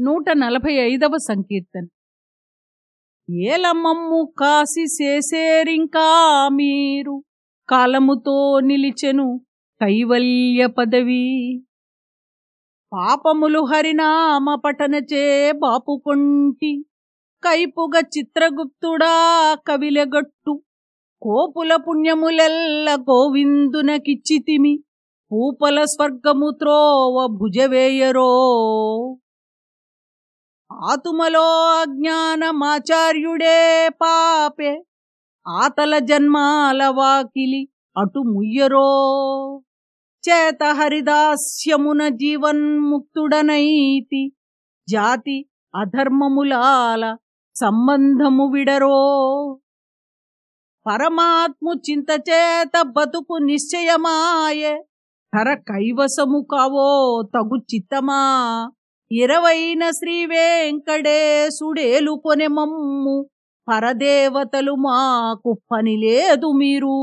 నూట నలభై ఐదవ సంకీర్తన. ఏలమమ్ము కాసి చేసేరింకా మీరు కాలముతో నిలిచెను కైవల్య పదవి. పాపములు హరినామ పఠనచే బాపుకొంటి కైపుగ చిత్రగుప్తుడా కవిలగట్టు కోపుల పుణ్యములెల్ల గోవిందునకిచ్చితిమి పూపల స్వర్గము త్రోవ భుజవేయరో. ఆతుమలో అజ్ఞానమాచార్యుడే పాపే. ఆతల జన్మాల వాకిలి అటు ముయ్యరో. చేత హరిదాస్యమున జీవన్ముక్తుడనైతి. జాతి అధర్మములాల సంబంధము విడరో. పరమాత్ము చింతచేత బతుకు నిశ్చయమాయే. ధర కైవసము కావో తగు చిత్తమా? ఇరవైన శ్రీ వెంకటేశుడేలు కొనె మమ్ము పరదేవతలు మాకు పని లేదు మీరు.